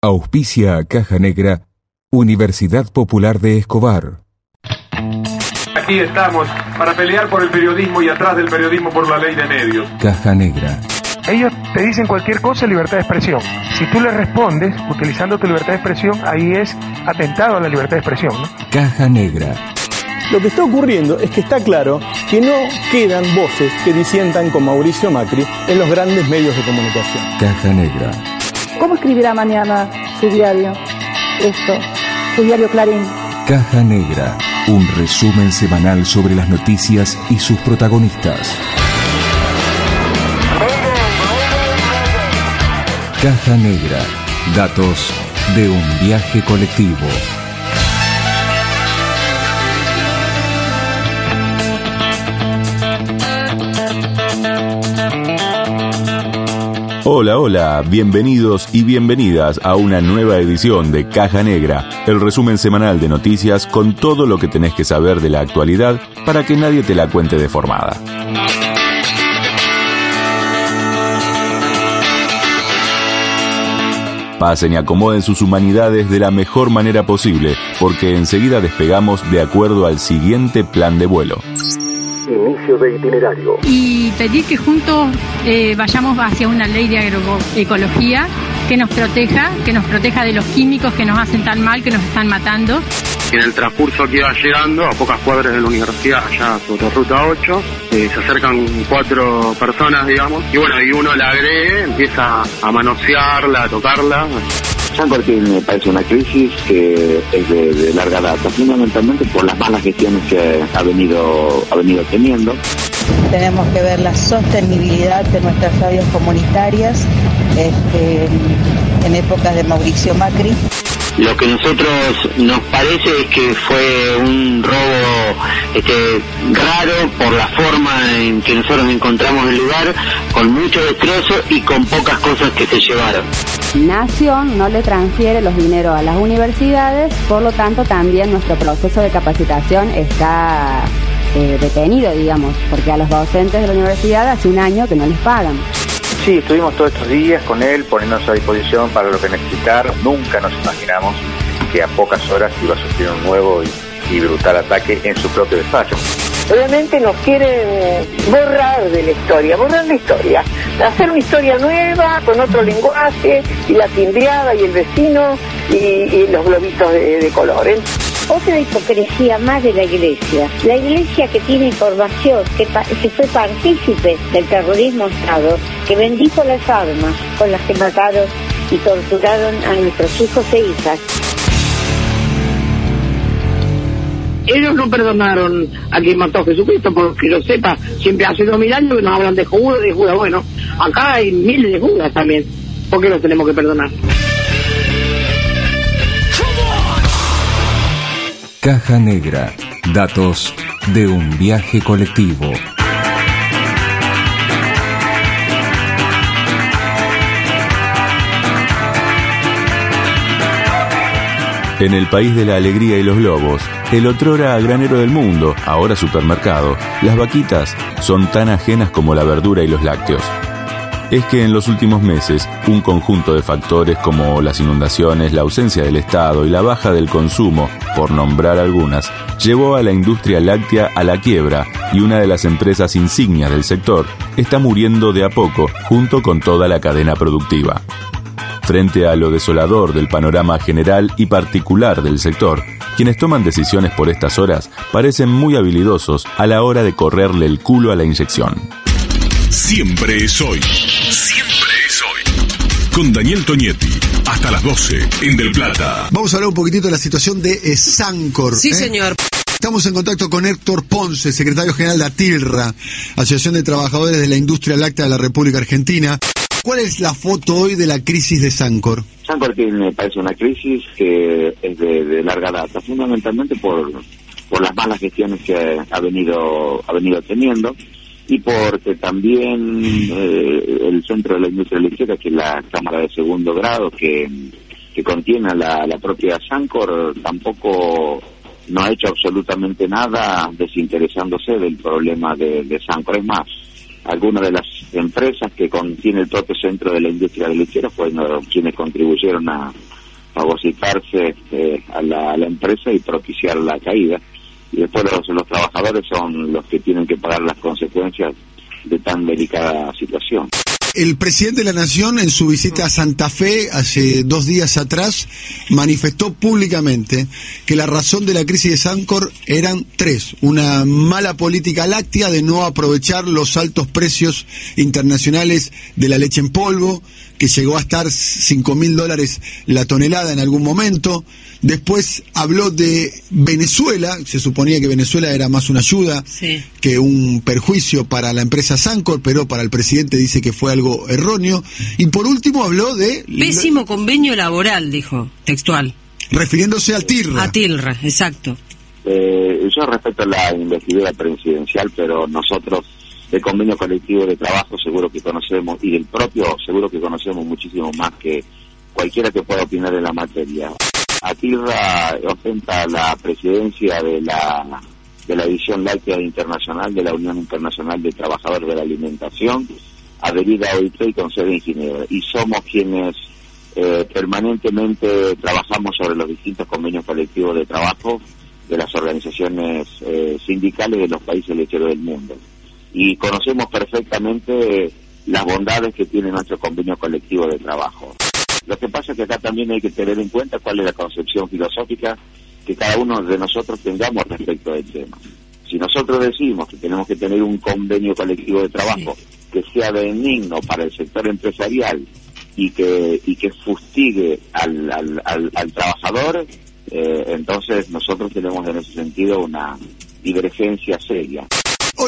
Auspicia a Caja Negra, Universidad Popular de Escobar. Aquí estamos para pelear por el periodismo y atrás del periodismo por la ley de medios. Caja Negra. Ellos te dicen cualquier cosa libertad de expresión. Si tú le respondes utilizando tu libertad de expresión, ahí es atentado a la libertad de expresión. ¿no? Caja Negra. Lo que está ocurriendo es que está claro que no quedan voces que disientan con Mauricio Macri en los grandes medios de comunicación. Caja Negra. ¿Cómo escribirá mañana su diario? Esto, su diario Clarín. Caja Negra. Un resumen semanal sobre las noticias y sus protagonistas. Caja Negra. Datos de un viaje colectivo. Hola, hola, bienvenidos y bienvenidas a una nueva edición de Caja Negra, el resumen semanal de noticias con todo lo que tenés que saber de la actualidad para que nadie te la cuente deformada. Pasen y acomoden sus humanidades de la mejor manera posible, porque enseguida despegamos de acuerdo al siguiente plan de vuelo. Inicio de itinerario. y pedir que juntos eh, vayamos hacia una ley de agroecología que nos proteja, que nos proteja de los químicos que nos hacen tan mal, que nos están matando. En el transcurso que iba llegando, a pocas cuadras de la universidad, allá sobre ruta 8, eh, se acercan cuatro personas, digamos, y bueno, y uno la agrede, empieza a manosearla, a tocarla. San Martín me parece una crisis que es de, de larga data, fundamentalmente por las malas gestiones que ha venido, ha venido teniendo. Tenemos que ver la sostenibilidad de nuestras radios comunitarias este, en épocas de Mauricio Macri. Lo que nosotros nos parece es que fue un robo este, raro por la forma en que nosotros encontramos el lugar, con mucho destrozo y con pocas cosas que se llevaron. Nación no le transfiere los dineros a las universidades, por lo tanto también nuestro proceso de capacitación está eh, detenido, digamos, porque a los docentes de la universidad hace un año que no les pagan. Sí, estuvimos todos estos días con él, poniéndonos a disposición para lo que necesitar. Nunca nos imaginamos que a pocas horas iba a sufrir un nuevo y, brutal ataque en su propio despacho. Obviamente nos quieren borrar de la historia, borrar la historia, hacer una historia nueva, con otro lenguaje, y la timbriada y el vecino, y, y los globitos de, de colores. Otra hipocresía más de la iglesia. La iglesia que tiene información, que, fue partícipe del terrorismo Estado, que bendijo las armas con las que mataron y torturaron a nuestros hijos e hijas. Ellos no perdonaron a quien mató a Jesucristo, porque lo sepa, siempre hace dos mil años que nos hablan de Judas, de Judas. Bueno, acá hay miles de Judas también. ¿Por qué los tenemos que perdonar? Caja Negra. Datos de un viaje colectivo. En el país de la alegría y los globos, el otrora granero del mundo, ahora supermercado, las vaquitas son tan ajenas como la verdura y los lácteos. Es que en los últimos meses, un conjunto de factores como las inundaciones, la ausencia del Estado y la baja del consumo, por nombrar algunas, llevó a la industria láctea a la quiebra y una de las empresas insignias del sector está muriendo de a poco junto con toda la cadena productiva. Frente a lo desolador del panorama general y particular del sector, quienes toman decisiones por estas horas parecen muy habilidosos a la hora de correrle el culo a la inyección. Siempre es hoy. Siempre es hoy. Con Daniel Toñetti. Hasta las 12 en Del Plata. Vamos a hablar un poquitito de la situación de eh, Sancor. Sí, ¿eh? señor. Estamos en contacto con Héctor Ponce, secretario general de ATILRA, Asociación de Trabajadores de la Industria Láctea de la República Argentina. ¿Cuál es la foto hoy de la crisis de Sancor? Sancor tiene, me parece una crisis que es de, de larga data, fundamentalmente por, por las malas gestiones que ha venido, ha venido teniendo y porque también eh, el centro de la industria eléctrica, que es la Cámara de Segundo Grado, que, que contiene a la, la propia Sancor, tampoco no ha hecho absolutamente nada desinteresándose del problema de, Sancor. Es más, algunas de las empresas que contiene el propio centro de la industria lechera fueron quienes contribuyeron a, fagocitarse eh, a, la, a la empresa y propiciar la caída. Y después los, trabajadores son los que tienen que pagar las consecuencias de tan delicada situación. El presidente de la Nación, en su visita a Santa Fe hace dos días atrás, manifestó públicamente que la razón de la crisis de Sancor eran tres. Una mala política láctea de no aprovechar los altos precios internacionales de la leche en polvo, que llegó a estar cinco mil dólares la tonelada en algún momento. Después habló de Venezuela, se suponía que Venezuela era más una ayuda Sí. que un perjuicio para la empresa Sancor, pero para el presidente dice que fue algo erróneo. Y por último habló de, Pésimo convenio laboral, dijo, textual. refiriéndose al TIRRA. A Tilra, exacto. Eh, yo respeto la investidura presidencial, pero nosotros de convenio colectivo de trabajo seguro que conocemos y del propio seguro que conocemos muchísimo más que cualquiera que pueda opinar en la materia. Atirra ostenta la presidencia de la de la División Láctea Internacional de la Unión Internacional de Trabajadores de la Alimentación, adherida a OIT y con sede en Ginebra. Y somos quienes eh, permanentemente trabajamos sobre los distintos convenios colectivos de trabajo de las organizaciones eh, sindicales de los países lecheros del mundo. Y conocemos perfectamente las bondades que tiene nuestro convenio colectivo de trabajo. Lo que pasa es que acá también hay que tener en cuenta cuál es la concepción filosófica que cada uno de nosotros tengamos respecto del tema. Si nosotros decimos que tenemos que tener un convenio colectivo de trabajo que sea benigno para el sector empresarial y que y que fustigue al, al, al, al trabajador, eh, entonces nosotros tenemos en ese sentido una divergencia seria.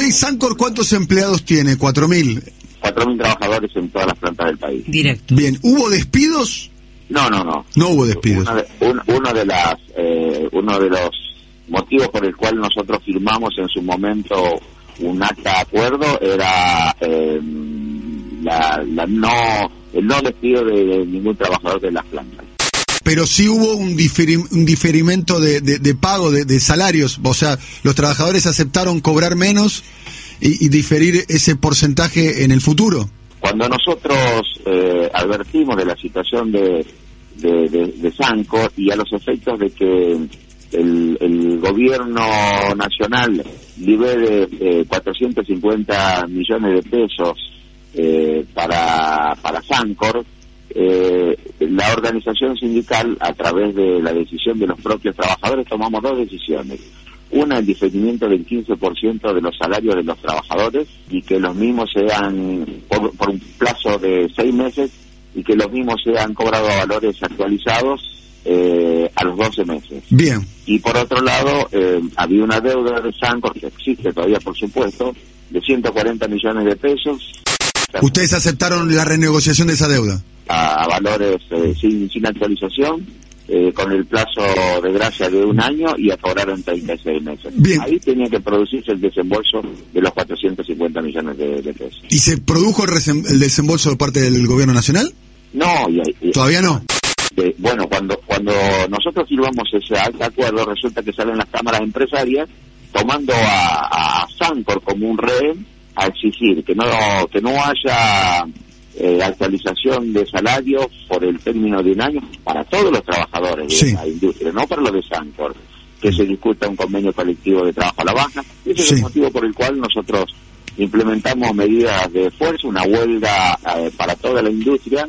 Hoy Sancor, ¿cuántos empleados tiene? ¿Cuatro mil? 4.000 trabajadores en todas las plantas del país. Directo. Bien, ¿hubo despidos? No, no, no. No hubo despidos. Uno de, un- uno de las eh, uno de los motivos por el cual nosotros firmamos en su momento un acta de acuerdo era eh, la, la no el no despido de, de ningún trabajador de las plantas. Pero sí hubo un, un diferimento de, de- pago de, de salarios. O sea, los trabajadores aceptaron cobrar menos y, diferir ese porcentaje en el futuro. Cuando nosotros eh, advertimos de la situación de, de, de, de Sanco y a los efectos de que el, el gobierno nacional libere eh, 450 millones de pesos eh, para, para Sancor, eh, la organización sindical, a través de la decisión de los propios trabajadores, tomamos dos decisiones. Una, el diferimiento del 15% de los salarios de los trabajadores y que los mismos sean, por, por un plazo de seis meses, y que los mismos sean cobrados a valores actualizados eh, a los 12 meses. Bien. Y por otro lado, eh, había una deuda de Sancor, que existe todavía por supuesto, de 140 millones de pesos ¿Ustedes aceptaron la renegociación de esa deuda? A, a valores eh, sin, sin actualización, eh, con el plazo de gracia de un año y a cobrar en 36 meses. Bien. Ahí tenía que producirse el desembolso de los 450 millones de, de pesos. ¿Y se produjo el, el desembolso de parte del gobierno nacional? No, y, y- Todavía no. bueno, cuando cuando nosotros firmamos ese acuerdo, resulta que salen las cámaras empresarias tomando a, a Sancor como un rehén a exigir que no que no haya eh, actualización de salarios por el término de un año para todos los trabajadores de Sí. la industria, no para los de Sancor, que se discuta un convenio colectivo de trabajo a la baja. Ese es el motivo por el cual nosotros implementamos medidas de esfuerzo, una huelga eh, para toda la industria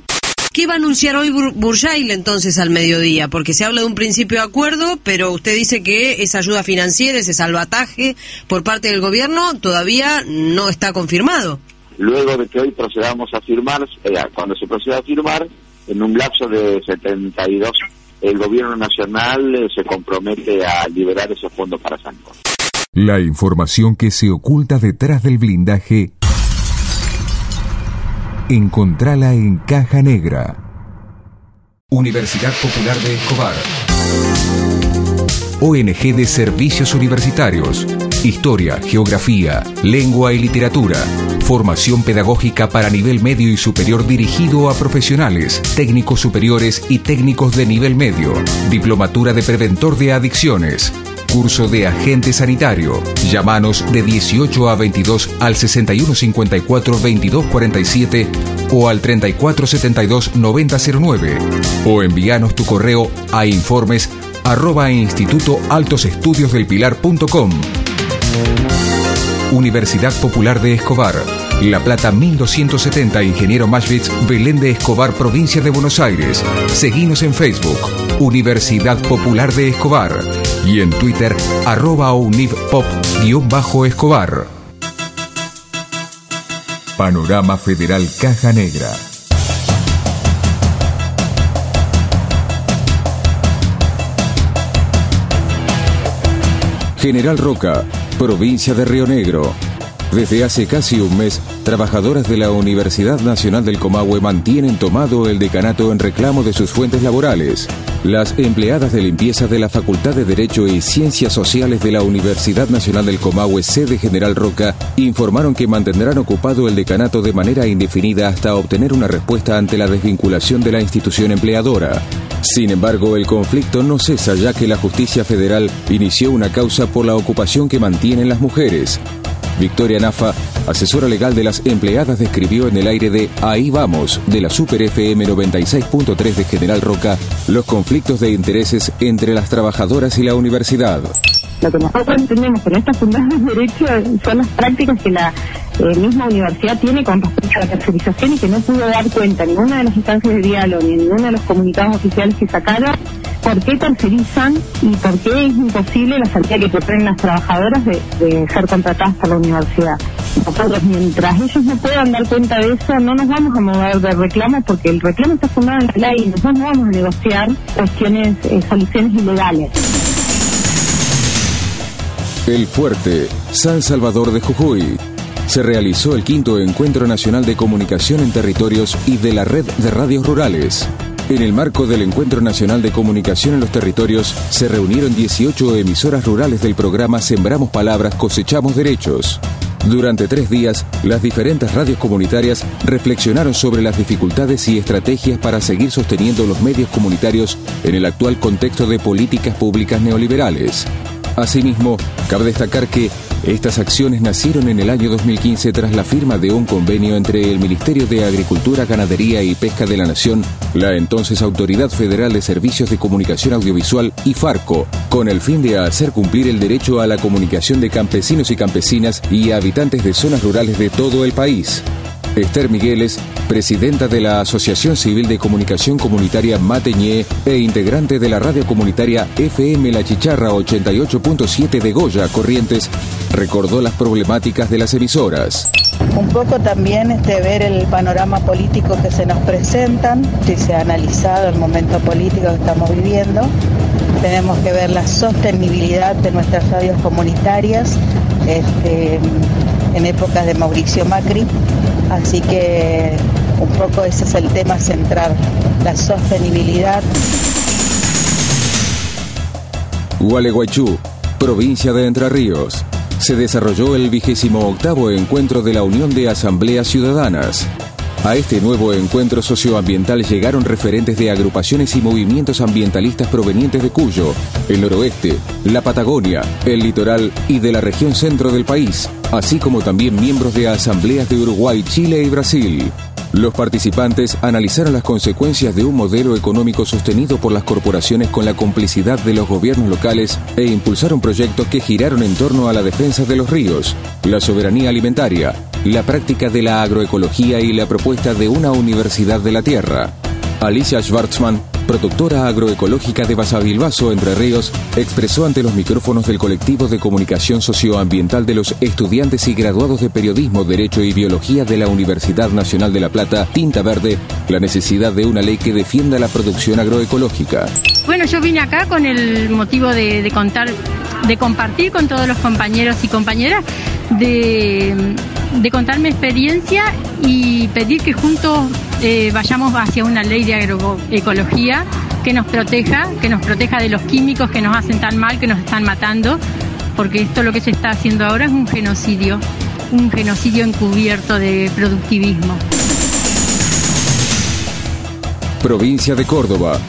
¿Qué va a anunciar hoy Bur- Burjail entonces al mediodía? Porque se habla de un principio de acuerdo, pero usted dice que esa ayuda financiera, ese salvataje por parte del gobierno todavía no está confirmado. Luego de que hoy procedamos a firmar, eh, cuando se proceda a firmar, en un lapso de 72, el gobierno nacional eh, se compromete a liberar esos fondos para Sancor. La información que se oculta detrás del blindaje, encontrala en Caja Negra. Universidad Popular de Escobar. ONG de Servicios Universitarios. Historia, Geografía, Lengua y Literatura. Formación pedagógica para nivel medio y superior dirigido a profesionales, técnicos superiores y técnicos de nivel medio. Diplomatura de Preventor de Adicciones. curso de agente sanitario. Llámanos de 18 a 22 al 6154 2247 o al 3472 9009 o envíanos tu correo a informes arroba instituto Universidad Popular de Escobar. La Plata 1270 Ingeniero Mashvitz, Belén de Escobar, provincia de Buenos Aires. Seguinos en Facebook, Universidad Popular de Escobar. Y en Twitter, arroba univpop-escobar. Panorama Federal Caja Negra. General Roca, provincia de Río Negro. Desde hace casi un mes, trabajadoras de la Universidad Nacional del Comahue mantienen tomado el decanato en reclamo de sus fuentes laborales. Las empleadas de limpieza de la Facultad de Derecho y Ciencias Sociales de la Universidad Nacional del Comahue, sede General Roca, informaron que mantendrán ocupado el decanato de manera indefinida hasta obtener una respuesta ante la desvinculación de la institución empleadora. Sin embargo, el conflicto no cesa ya que la justicia federal inició una causa por la ocupación que mantienen las mujeres. Victoria Nafa, asesora legal de las empleadas, describió en el aire de Ahí vamos, de la Super FM 96.3 de General Roca, los conflictos de intereses entre las trabajadoras y la universidad. Lo que nosotros entendemos con estas fundaciones de derecho son las prácticas que la eh, misma universidad tiene con respecto a la tercerización y que no pudo dar cuenta en ninguna de las instancias de diálogo ni ninguno de los comunicados oficiales que sacaron por qué tercerizan y por qué es imposible la salida que proponen las trabajadoras de, ser contratadas por la universidad. Nosotros, mientras ellos no puedan dar cuenta de eso, no nos vamos a mover de reclamo porque el reclamo está fundado en la ley y nosotros no vamos a negociar cuestiones, eh, soluciones ilegales. El Fuerte, San Salvador de Jujuy. Se realizó el quinto Encuentro Nacional de Comunicación en Territorios y de la Red de Radios Rurales. En el marco del Encuentro Nacional de Comunicación en los Territorios, se reunieron 18 emisoras rurales del programa Sembramos Palabras, Cosechamos Derechos. Durante tres días, las diferentes radios comunitarias reflexionaron sobre las dificultades y estrategias para seguir sosteniendo los medios comunitarios en el actual contexto de políticas públicas neoliberales. Asimismo, cabe destacar que estas acciones nacieron en el año 2015 tras la firma de un convenio entre el Ministerio de Agricultura, Ganadería y Pesca de la Nación, la entonces Autoridad Federal de Servicios de Comunicación Audiovisual y Farco, con el fin de hacer cumplir el derecho a la comunicación de campesinos y campesinas y habitantes de zonas rurales de todo el país. Esther Migueles, presidenta de la Asociación Civil de Comunicación Comunitaria Mateñé e integrante de la radio comunitaria FM La Chicharra 88.7 de Goya, Corrientes, recordó las problemáticas de las emisoras. Un poco también este, ver el panorama político que se nos presentan, si se ha analizado el momento político que estamos viviendo. Tenemos que ver la sostenibilidad de nuestras radios comunitarias este, en épocas de Mauricio Macri Así que un poco ese es el tema central, la sostenibilidad. Gualeguaychú, provincia de Entre Ríos. Se desarrolló el vigésimo octavo encuentro de la Unión de Asambleas Ciudadanas. A este nuevo encuentro socioambiental llegaron referentes de agrupaciones y movimientos ambientalistas provenientes de Cuyo, el noroeste, la Patagonia, el litoral y de la región centro del país, así como también miembros de asambleas de Uruguay, Chile y Brasil. Los participantes analizaron las consecuencias de un modelo económico sostenido por las corporaciones con la complicidad de los gobiernos locales e impulsaron proyectos que giraron en torno a la defensa de los ríos, la soberanía alimentaria, la práctica de la agroecología y la propuesta de una universidad de la tierra. Alicia Schwartzman, productora agroecológica de Basavilbaso, Entre Ríos, expresó ante los micrófonos del colectivo de comunicación socioambiental de los estudiantes y graduados de periodismo, derecho y biología de la Universidad Nacional de La Plata, Tinta Verde, la necesidad de una ley que defienda la producción agroecológica. Bueno, yo vine acá con el motivo de, contar, de compartir con todos los compañeros y compañeras de de contar mi experiencia y pedir que juntos eh, vayamos hacia una ley de agroecología que nos proteja, que nos proteja de los químicos que nos hacen tan mal, que nos están matando, porque esto lo que se está haciendo ahora es un genocidio, un genocidio encubierto de productivismo. Provincia de Córdoba.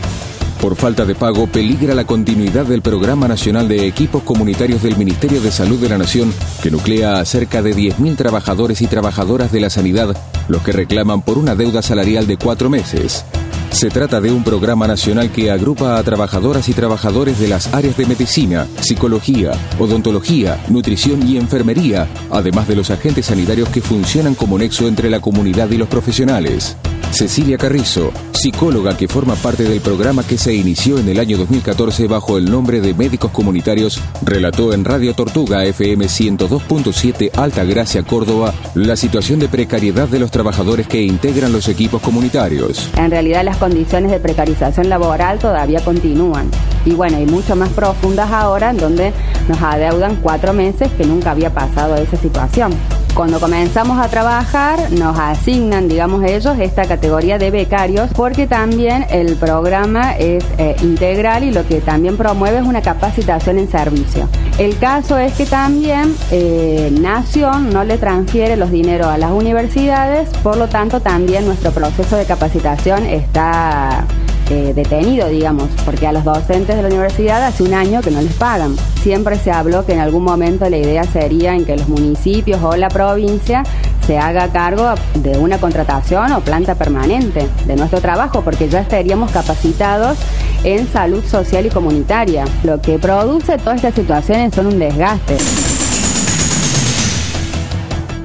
Por falta de pago peligra la continuidad del Programa Nacional de Equipos Comunitarios del Ministerio de Salud de la Nación, que nuclea a cerca de 10.000 trabajadores y trabajadoras de la sanidad, los que reclaman por una deuda salarial de cuatro meses. Se trata de un programa nacional que agrupa a trabajadoras y trabajadores de las áreas de medicina, psicología, odontología, nutrición y enfermería, además de los agentes sanitarios que funcionan como nexo entre la comunidad y los profesionales. Cecilia Carrizo, psicóloga que forma parte del programa que se inició en el año 2014 bajo el nombre de Médicos Comunitarios, relató en Radio Tortuga FM 102.7 Alta Gracia, Córdoba, la situación de precariedad de los trabajadores que integran los equipos comunitarios. En realidad las condiciones de precarización laboral todavía continúan. Y bueno, y mucho más profundas ahora en donde nos adeudan cuatro meses que nunca había pasado esa situación. Cuando comenzamos a trabajar nos asignan, digamos ellos, esta categoría de becarios porque también el programa es eh, integral y lo que también promueve es una capacitación en servicio. El caso es que también eh, Nación no le transfiere los dineros a las universidades, por lo tanto también nuestro proceso de capacitación está eh, detenido, digamos, porque a los docentes de la universidad hace un año que no les pagan. Siempre se habló que en algún momento la idea sería en que los municipios o la provincia se haga cargo de una contratación o planta permanente de nuestro trabajo, porque ya estaríamos capacitados en salud social y comunitaria. Lo que produce todas estas situaciones son un desgaste.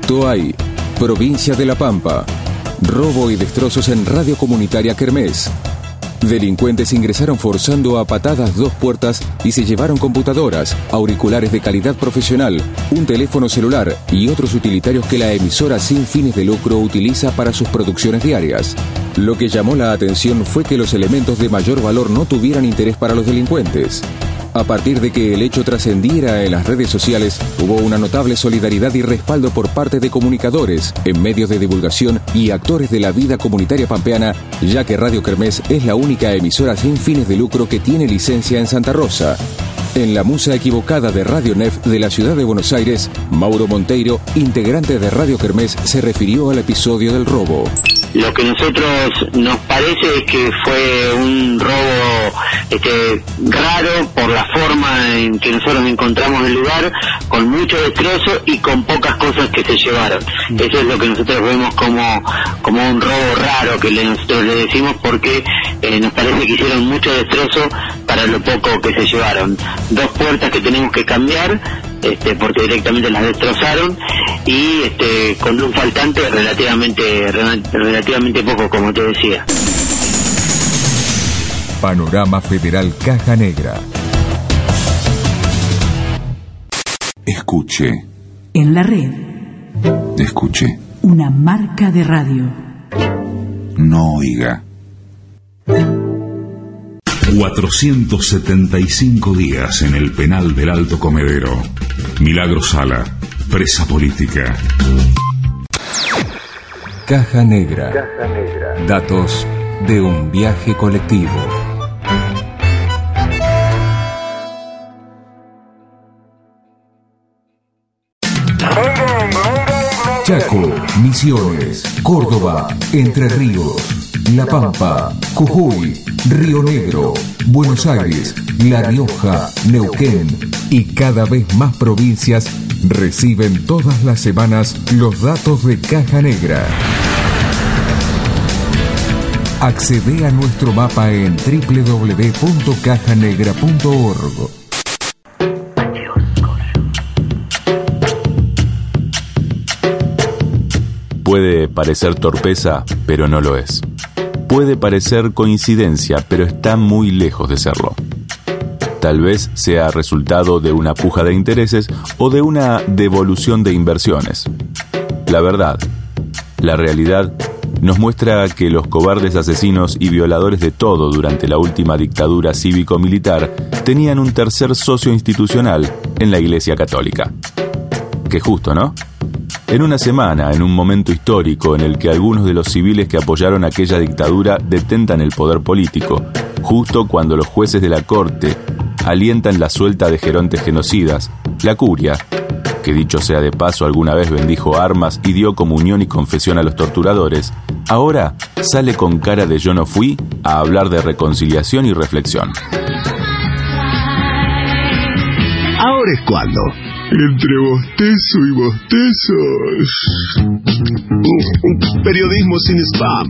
Toay, provincia de La Pampa. Robo y destrozos en Radio Comunitaria Kermés. Delincuentes ingresaron forzando a patadas dos puertas y se llevaron computadoras, auriculares de calidad profesional, un teléfono celular y otros utilitarios que la emisora sin fines de lucro utiliza para sus producciones diarias. Lo que llamó la atención fue que los elementos de mayor valor no tuvieran interés para los delincuentes. A partir de que el hecho trascendiera en las redes sociales, hubo una notable solidaridad y respaldo por parte de comunicadores, en medios de divulgación y actores de la vida comunitaria pampeana, ya que Radio Kermés es la única emisora sin fines de lucro que tiene licencia en Santa Rosa. En la musa equivocada de Radio Nef de la ciudad de Buenos Aires, Mauro Monteiro, integrante de Radio Kermés, se refirió al episodio del robo. Lo que nosotros nos parece es que fue un robo este, raro por la forma en que nosotros encontramos el lugar, con mucho destrozo y con pocas cosas que se llevaron. Eso es lo que nosotros vemos como, como un robo raro que le, nosotros le decimos porque eh, nos parece que hicieron mucho destrozo para lo poco que se llevaron. Dos puertas que tenemos que cambiar, este, porque directamente las destrozaron y este, con un faltante relativamente relativamente poco como te decía Panorama Federal Caja Negra Escuche. En la red. Escuche. Una marca de radio. No oiga. 475 días en el penal del Alto Comedero. Milagro Sala, presa política. Caja Negra. Datos de un viaje colectivo. Chaco, Misiones, Córdoba, Entre Ríos, La Pampa, Jujuy, Río Negro, Buenos Aires, La Rioja, Neuquén y cada vez más provincias reciben todas las semanas los datos de Caja Negra. Accede a nuestro mapa en www.cajanegra.org. Puede parecer torpeza, pero no lo es. Puede parecer coincidencia, pero está muy lejos de serlo. Tal vez sea resultado de una puja de intereses o de una devolución de inversiones. La verdad, la realidad, nos muestra que los cobardes asesinos y violadores de todo durante la última dictadura cívico-militar tenían un tercer socio institucional en la Iglesia Católica. Qué justo, ¿no? En una semana, en un momento histórico en el que algunos de los civiles que apoyaron aquella dictadura detentan el poder político, justo cuando los jueces de la Corte alientan la suelta de gerontes genocidas, la curia, que dicho sea de paso alguna vez bendijo armas y dio comunión y confesión a los torturadores, Ahora sale con cara de yo no fui a hablar de reconciliación y reflexión. Ahora es cuando. Entre bostezo y bostezos. Periodismo sin spam.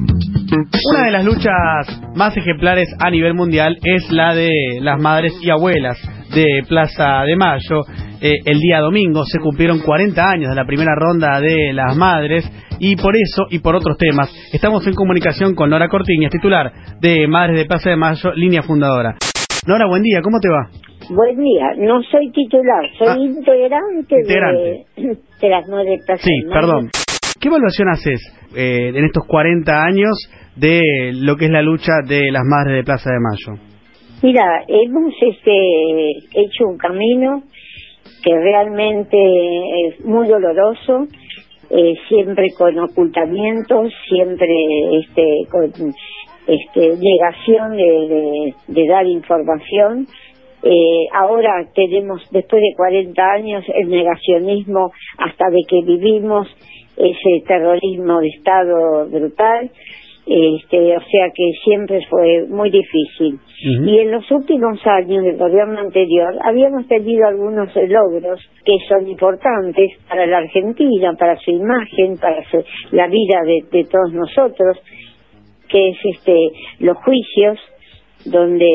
Una de las luchas más ejemplares a nivel mundial es la de las madres y abuelas de Plaza de Mayo. Eh, el día domingo se cumplieron 40 años de la primera ronda de las madres y por eso y por otros temas estamos en comunicación con Nora Cortiñas, titular de Madres de Plaza de Mayo, línea fundadora. Nora, buen día, ¿cómo te va? Buen día, no soy titular, soy Ah. integrante, Integrante. De, de las nueve plazas. Sí, perdón. ¿Qué evaluación haces eh, en estos 40 años de lo que es la lucha de las madres de Plaza de Mayo? Mira, hemos este, hecho un camino que realmente es muy doloroso, eh, siempre con ocultamientos, siempre este, con este, negación de, de- de dar información. Eh, ahora tenemos, después de 40 años, el negacionismo hasta de que vivimos ese terrorismo de Estado brutal. Este, o sea que siempre fue muy difícil. Y en los últimos años del gobierno anterior habíamos tenido algunos logros que son importantes para la Argentina, para su imagen, para su- la vida de, de todos nosotros, que es este los juicios donde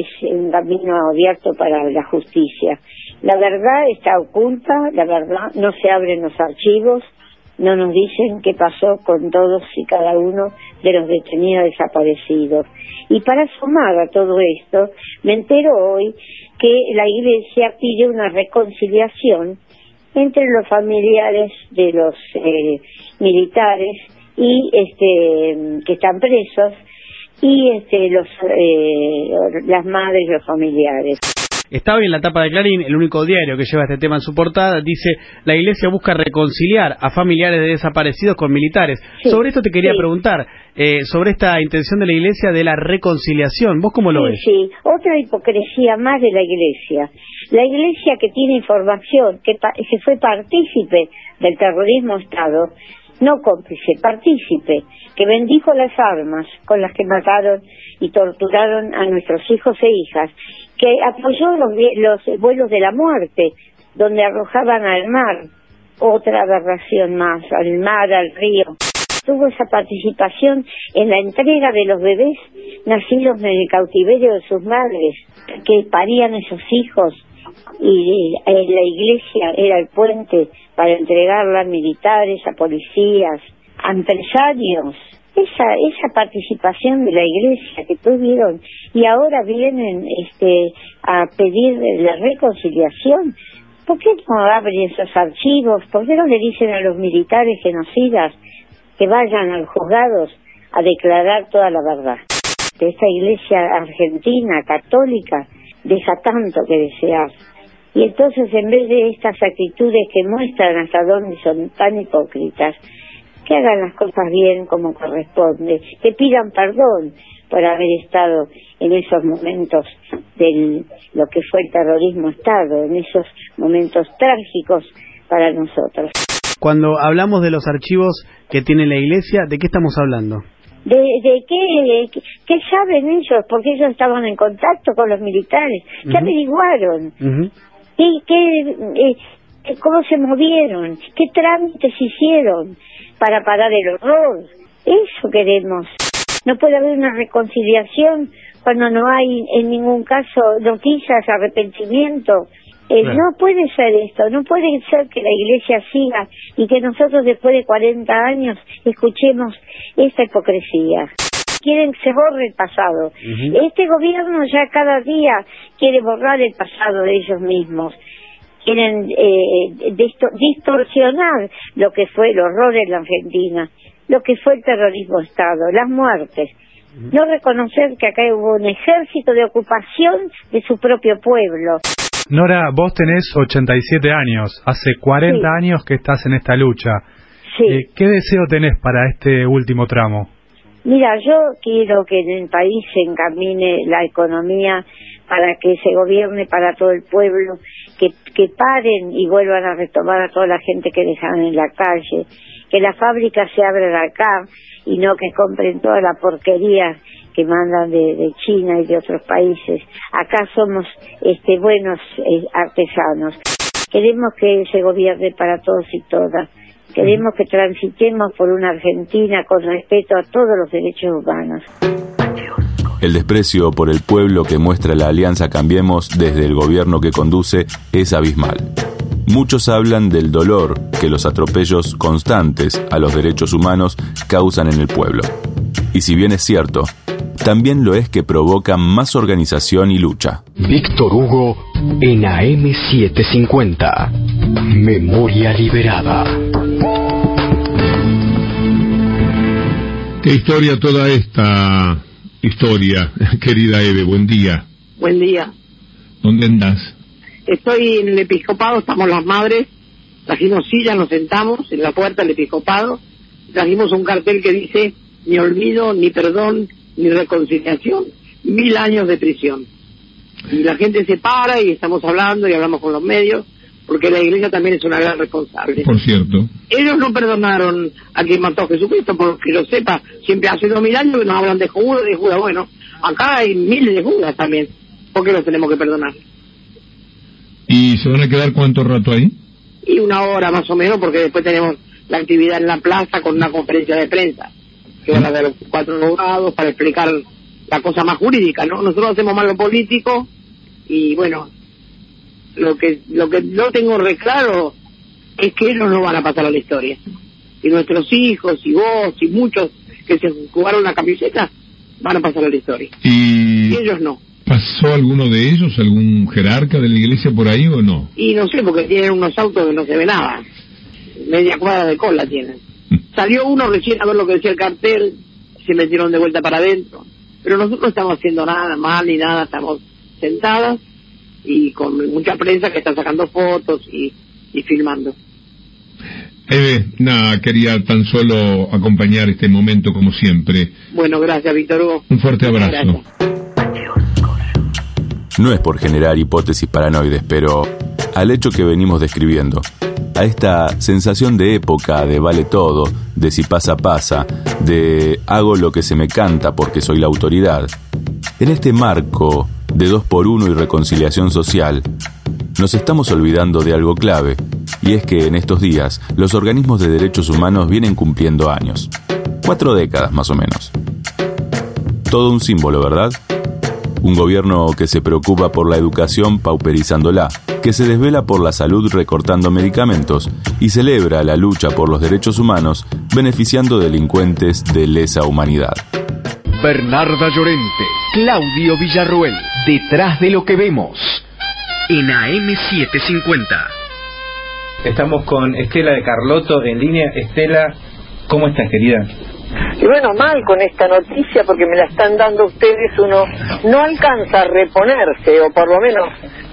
es un camino abierto para la justicia. La verdad está oculta, la verdad no se abren los archivos, no nos dicen qué pasó con todos y cada uno de los detenidos desaparecidos. Y para sumar a todo esto, me entero hoy que la Iglesia pide una reconciliación entre los familiares de los eh, militares y este que están presos y este los eh, las madres y los familiares. Está hoy en la tapa de Clarín, el único diario que lleva este tema en su portada, dice la iglesia busca reconciliar a familiares de desaparecidos con militares. sobre esto te quería sí. preguntar, eh, sobre esta intención de la iglesia de la reconciliación, ¿vos cómo lo Sí, ves? sí, otra hipocresía más de la Iglesia. La Iglesia que tiene información, que, pa- que fue partícipe del terrorismo Estado, no cómplice, partícipe, que bendijo las armas con las que mataron y torturaron a nuestros hijos e hijas, que apoyó los, los vuelos de la muerte, donde arrojaban al mar, otra aberración más, al mar, al río. Tuvo esa participación en la entrega de los bebés nacidos en el cautiverio de sus madres, que parían esos hijos y la iglesia era el puente para entregarla a militares, a policías, a empresarios. Esa, esa participación de la iglesia que tuvieron y ahora vienen este, a pedir la reconciliación. ¿Por qué no abren esos archivos? ¿Por qué no le dicen a los militares genocidas que vayan a los juzgados a declarar toda la verdad. Que esta iglesia argentina, católica, deja tanto que desear. Y entonces, en vez de estas actitudes que muestran hasta dónde son tan hipócritas, que hagan las cosas bien como corresponde, que pidan perdón por haber estado en esos momentos de lo que fue el terrorismo Estado, en esos momentos trágicos para nosotros. Cuando hablamos de los archivos que tiene la iglesia, ¿de qué estamos hablando? ¿De, de qué, qué, qué saben ellos? Porque ellos estaban en contacto con los militares. ¿Qué averiguaron? ¿Qué, qué, eh, ¿Cómo se movieron? ¿Qué trámites hicieron para parar el horror? Eso queremos. No puede haber una reconciliación cuando no hay en ningún caso noticias, arrepentimiento. Eh, Claro. No puede ser esto, no puede ser que la iglesia siga y que nosotros después de 40 años escuchemos esta hipocresía. Quieren que se borre el pasado. Este gobierno ya cada día quiere borrar el pasado de ellos mismos. Quieren eh, disto- distorsionar lo que fue el horror en la Argentina, lo que fue el terrorismo Estado, las muertes. No reconocer que acá hubo un ejército de ocupación de su propio pueblo. Nora, vos tenés 87 años, hace 40 Sí. años que estás en esta lucha. Sí. Eh, ¿Qué deseo tenés para este último tramo? Mira, yo quiero que en el país se encamine la economía para que se gobierne para todo el pueblo, que, que paren y vuelvan a retomar a toda la gente que dejaron en la calle, que las fábricas se abran acá y no que compren toda la porquería que mandan de, China y de otros países. Acá somos este, buenos eh, artesanos. Queremos que se gobierne para todos y todas. Queremos que transitemos por una Argentina con respeto a todos los derechos humanos. El desprecio por el pueblo que muestra la Alianza Cambiemos desde el gobierno que conduce es abismal. Muchos hablan del dolor que los atropellos constantes a los derechos humanos causan en el pueblo. Y si bien es cierto, también lo es que provocan más organización y lucha. Víctor Hugo en AM750. Memoria liberada. Qué historia toda esta historia, querida Eve, buen día. Buen día. ¿Dónde andás? Estoy en el episcopado, estamos las madres, trajimos sillas, nos sentamos en la puerta del episcopado, trajimos un cartel que dice ni olvido, ni perdón, ni reconciliación, mil años de prisión. Y la gente se para y estamos hablando y hablamos con los medios, porque la iglesia también es una gran responsable. Por cierto. Ellos no perdonaron a quien mató a Jesucristo, porque lo sepa, siempre hace dos mil años que nos hablan de Judas, de Judas. Bueno, acá hay miles de Judas también. ¿Por qué los tenemos que perdonar? ¿Y se van a quedar cuánto rato ahí? Y una hora más o menos, porque después tenemos la actividad en la plaza con una conferencia de prensa, que van a ver los cuatro abogados para explicar la cosa más jurídica, ¿no? Nosotros hacemos más lo político y bueno, lo que lo que no tengo reclaro es que ellos no van a pasar a la historia. Y nuestros hijos y vos y muchos que se jugaron la camiseta van a pasar a la historia. ¿Y, Y ellos no. pasó alguno de ellos, algún jerarca de la iglesia por ahí o no? Y no sé, porque tienen unos autos que no se ve nada. Media cuadra de cola tienen. Salió uno recién a ver lo que decía el cartel, se metieron de vuelta para adentro. Pero nosotros no estamos haciendo nada mal ni nada, estamos sentadas y con mucha prensa que está sacando fotos y, y filmando. Eve, nada, quería tan solo acompañar este momento como siempre. Bueno, gracias, Víctor Hugo. Un fuerte abrazo. No es por generar hipótesis paranoides, pero al hecho que venimos describiendo, a esta sensación de época, de vale todo, de si pasa pasa, de hago lo que se me canta porque soy la autoridad, en este marco de dos por uno y reconciliación social, nos estamos olvidando de algo clave, y es que en estos días los organismos de derechos humanos vienen cumpliendo años. Cuatro décadas más o menos. Todo un símbolo, ¿verdad? Un gobierno que se preocupa por la educación pauperizándola, que se desvela por la salud recortando medicamentos y celebra la lucha por los derechos humanos beneficiando delincuentes de lesa humanidad. Bernarda Llorente, Claudio Villarruel, detrás de lo que vemos. En AM750. Estamos con Estela de Carlotto en línea. Estela, ¿cómo estás, querida? Y bueno, mal con esta noticia porque me la están dando ustedes, uno no alcanza a reponerse o por lo menos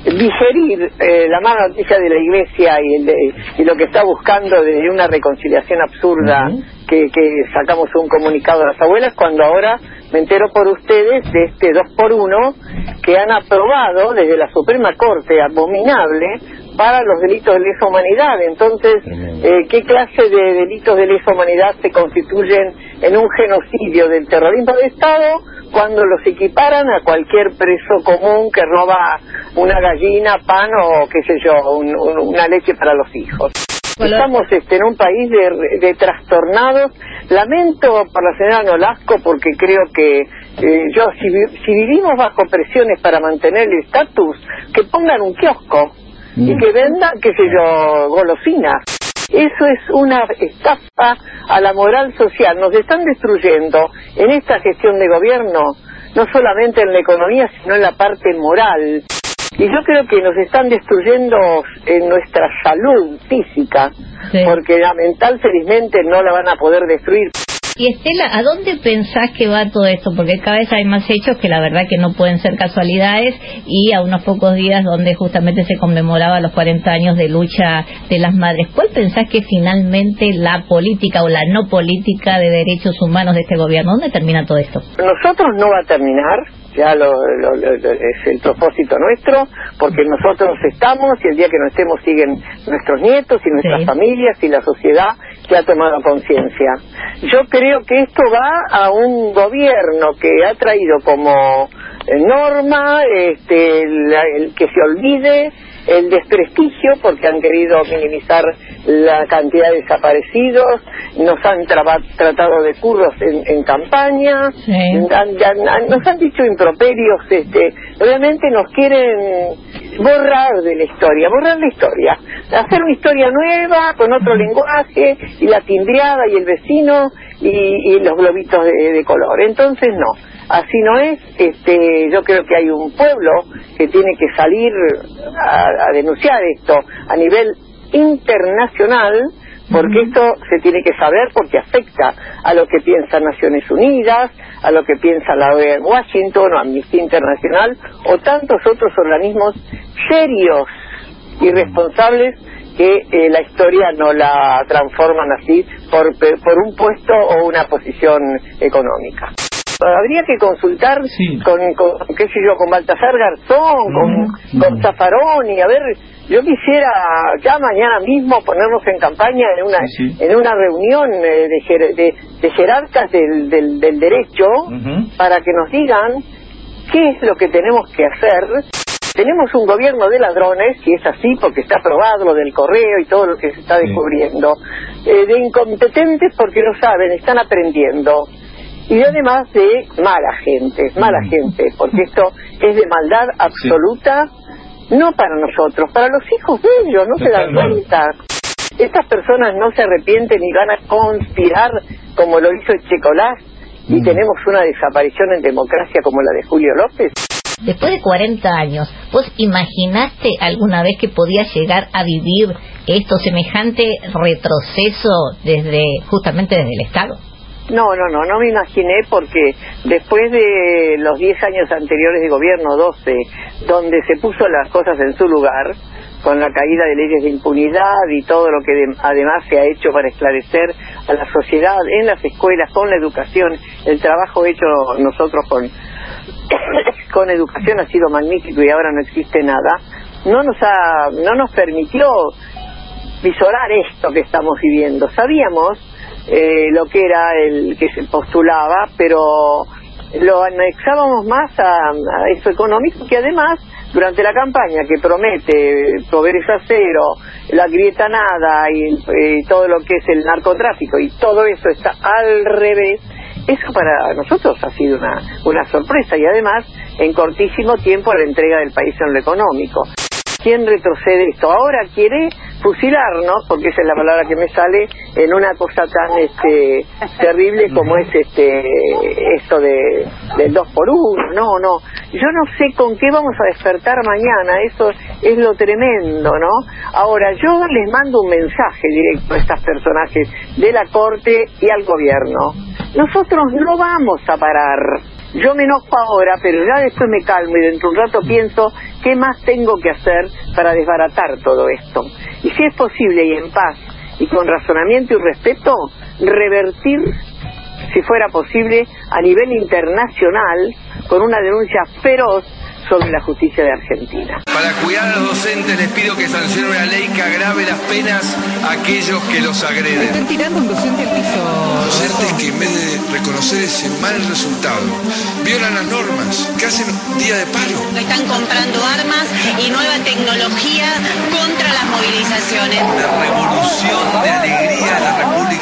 digerir eh, la mala noticia de la iglesia y, el de- y lo que está buscando de una reconciliación absurda que, que sacamos un comunicado a las abuelas cuando ahora me entero por ustedes de este dos por uno que han aprobado desde la Suprema Corte abominable para los delitos de lesa humanidad. Entonces, eh, ¿qué clase de delitos de lesa humanidad se constituyen en un genocidio del terrorismo de Estado cuando los equiparan a cualquier preso común que roba una gallina, pan o qué sé yo, un- un- una leche para los hijos? Estamos este, en un país de, de trastornados. Lamento por la señora Nolasco porque creo que eh, yo, si, vi- si vivimos bajo presiones para mantener el estatus, que pongan un kiosco y que vendan, qué sé yo, golosinas. Eso es una estafa a la moral social. Nos están destruyendo en esta gestión de gobierno, no solamente en la economía, sino en la parte moral. Y yo creo que nos están destruyendo en nuestra salud física, porque la mental felizmente no la van a poder destruir. Y Estela, ¿a dónde pensás que va todo esto? Porque cada vez hay más hechos que la verdad que no pueden ser casualidades y a unos pocos días donde justamente se conmemoraba los 40 años de lucha de las madres. ¿Cuál pensás que finalmente la política o la no política de derechos humanos de este gobierno? ¿Dónde termina todo esto? Nosotros no va a terminar, ya lo, lo- lo- es el propósito nuestro, porque nosotros estamos y el día que no estemos siguen nuestros nietos y nuestras Sí. familias y la sociedad que ha tomado conciencia. Yo creo que esto va a un gobierno que ha traído como norma este, la- el que se olvide el desprestigio porque han querido minimizar la cantidad de desaparecidos, nos han traba- tratado de curros en, en campaña, han- han- han- nos han dicho improperios, este, realmente nos quieren borrar de la historia, borrar la historia, hacer una historia nueva con otro lenguaje y la timbreada y el vecino y, y los globitos de, de color. Entonces no, así no es. Este, yo creo que hay un pueblo que tiene que salir a, a denunciar esto a nivel internacional porque esto se tiene que saber porque afecta a lo que piensa Naciones Unidas, a lo que piensa la OEA en Washington o Amnistía Internacional o tantos otros organismos serios y responsables que eh, la historia no la transforman así por, por un puesto o una posición económica. Habría que consultar con, con, qué sé yo, con Baltasar Garzón, con, con Zaffaroni, a ver, yo quisiera ya mañana mismo ponernos en campaña en una en una reunión eh, de, de, de jerarcas del, del, del derecho para que nos digan qué es lo que tenemos que hacer. Tenemos un gobierno de ladrones, y es así porque está aprobado lo del correo y todo lo que se está descubriendo, eh, de incompetentes porque no saben, están aprendiendo, y además de mala gente, mala gente, porque esto es de maldad absoluta, no para nosotros, para los hijos de ellos, no se dan cuenta. Estas personas no se arrepienten y van a conspirar como lo hizo Checolás y tenemos una desaparición en democracia como la de Julio López. Después de 40 años, ¿vos imaginaste alguna vez que podías llegar a vivir esto semejante retroceso desde justamente desde el Estado? No, no, no, no me imaginé porque después de los 10 años anteriores de gobierno, 12, donde se puso las cosas en su lugar, con la caída de leyes de impunidad y todo lo que de- además se ha hecho para esclarecer a la sociedad en las escuelas, con la educación, el trabajo hecho nosotros con, con educación ha sido magnífico y ahora no existe nada, no nos, ha, no nos permitió visorar esto que estamos viviendo. Sabíamos eh, lo que era el que se postulaba, pero lo anexábamos más a, eso económico que además durante la campaña que promete pobreza cero, la grieta nada y, y todo lo que es el narcotráfico y todo eso está al revés, eso para nosotros ha sido una, una sorpresa y además en cortísimo tiempo la entrega del país en lo económico. ¿Quién retrocede esto? Ahora quiere fusilarnos, porque esa es la palabra que me sale, en una cosa tan este, terrible como es este esto de, del 2 por 1 No, no. Yo no sé con qué vamos a despertar mañana. Eso es lo tremendo, ¿no? Ahora, yo les mando un mensaje directo a estos personajes de la Corte y al Gobierno. Nosotros no vamos a parar. Yo me enojo ahora, pero ya después me calmo y dentro de un rato pienso qué más tengo que hacer para desbaratar todo esto. Y si es posible y en paz y con razonamiento y respeto, revertir, si fuera posible, a nivel internacional con una denuncia feroz sobre la justicia de Argentina. Para cuidar a los docentes les pido que sancionen una ley que agrave las penas a aquellos que los agreden. Están tirando un docente al piso. Docentes que en vez de reconocer ese mal resultado, violan las normas, que hacen día de paro. Están comprando armas y nueva tecnología contra las movilizaciones. La revolución de alegría de la República.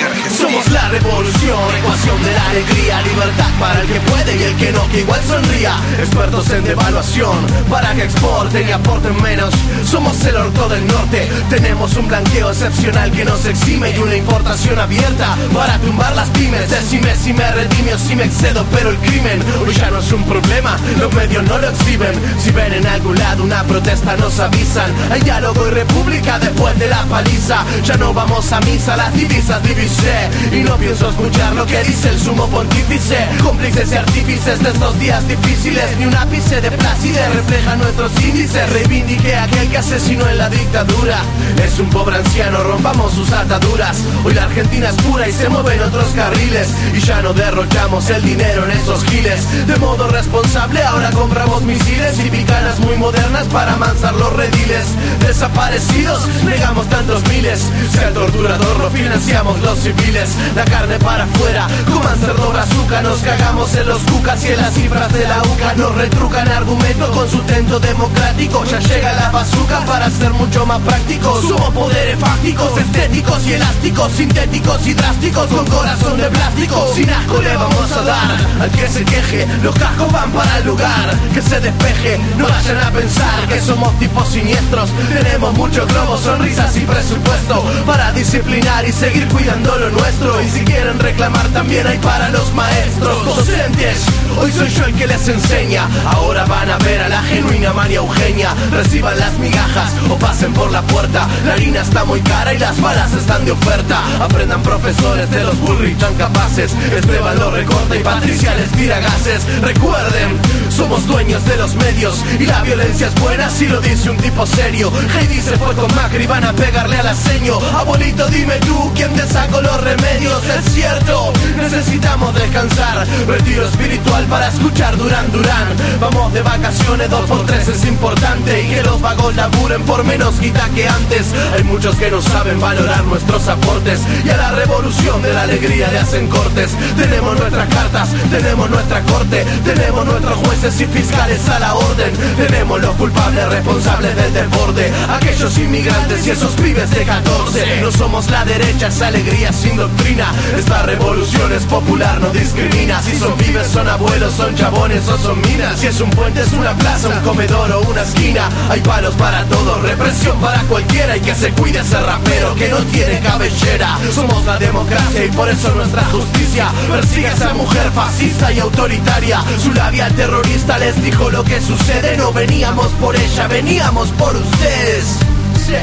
Somos la revolución, ecuación de la alegría, libertad para el que puede y el que no, que igual sonría. Expertos en devaluación, para que exporten y aporten menos. Somos el orco del norte, tenemos un blanqueo excepcional que nos exime y una importación abierta para tumbar las pymes. Decime si me redime o si me excedo, pero el crimen hoy ya no es un problema, los medios no lo exhiben. Si ven en algún lado una protesta, nos avisan. Hay diálogo y república después de la paliza. Ya no vamos a misa, las divisas divisé. Y no pienso escuchar lo que dice el sumo pontífice. Cómplices y artífices de estos días difíciles, ni un ápice de pirámide refleja nuestros índices. Reivindique aquel que asesinó en la dictadura. Es un pobre anciano, rompamos sus ataduras. Hoy la Argentina es pura y se mueve en otros carriles. Y ya no derrochamos el dinero en esos giles. De modo responsable, ahora compramos misiles y picanas muy modernas para amansar los rediles. Desaparecidos, negamos tantos miles. Si al torturador financiamos los civiles. La carne para afuera, coman cerdo brazuca. Nos cagamos en los cucas y en las cifras de la UCA. Nos retrucan argumentos con sustento democrático. Ya llega la bazuca para ser mucho más prácticos. Somos poderes fácticos, estéticos y elásticos, sintéticos y drásticos. Con corazón de plástico, sin asco le vamos a dar al que se queje. Los cascos van para el lugar, que se despeje. No vayan a pensar que somos tipos siniestros. Tenemos muchos globos, sonrisas y presupuesto para disciplinar y seguir cuidando lo nuestro. Y si quieren reclamar, también hay para los maestros. Docentes, hoy soy yo el que les enseña. Ahora van a ver a la genuina María Eugenia. Reciban las migajas o pasen por la puerta. La harina está muy cara y las balas están de oferta. Aprendan profesores de los Bullrich tan capaces. Esteban lo recorta y Patricia les tira gases. Recuerden, somos dueños de los medios y la violencia es buena si lo dice un tipo serio. Heidi se fue con Macri, van a pegarle al aceño. Abuelito, dime tú quién te sacó los remedios. Es cierto, necesitamos descansar. Retiro espiritual para escuchar Durán Durán. Vamos de vacaciones, dos por tres es importante. Y que los vagos laburen por menos guita que antes. Hay muchos que no saben valorar nuestros aportes. Y a la revolución de la alegría le hacen cortes. Tenemos nuestras cartas, tenemos nuestra corte. Tenemos nuestros jueces y fiscales a la orden. Tenemos los culpables responsables del desborde. Aquellos inmigrantes y esos pibes de 14. No somos la derecha, es alegría sin doctrina. Esta revolución es popular, no discrimina. Si son pibes, son abuelos, son chabones o son minas. Si es un puente, es una plaza, un comedor o una esquina. Hay palos para todos, represión para cualquiera. Y que se cuide ese rapero que no tiene cabellera. Somos la democracia y por eso nuestra justicia persigue esa mujer fascista y autoritaria. Su labia terrorista les dijo lo que sucede. No veníamos por ella, veníamos por ustedes. Sí,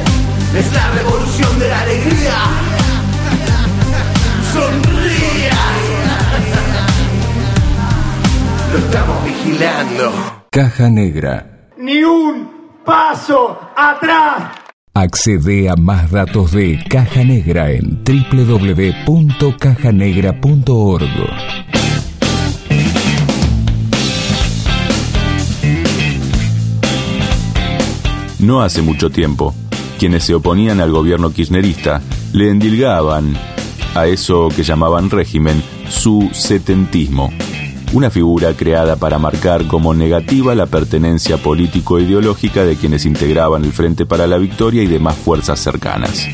Es la revolución de la alegría. Sonría. Lo estamos vigilando. Caja Negra. Ni un paso atrás. Accede a más datos de Caja Negra en www.cajanegra.org. No hace mucho tiempo, quienes se oponían al gobierno kirchnerista le endilgaban a eso que llamaban régimen su setentismo, una figura creada para marcar como negativa la pertenencia político-ideológica de quienes integraban el Frente para la Victoria y demás fuerzas cercanas.